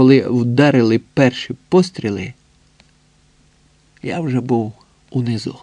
коли вдарили перші постріли, я вже був унизу.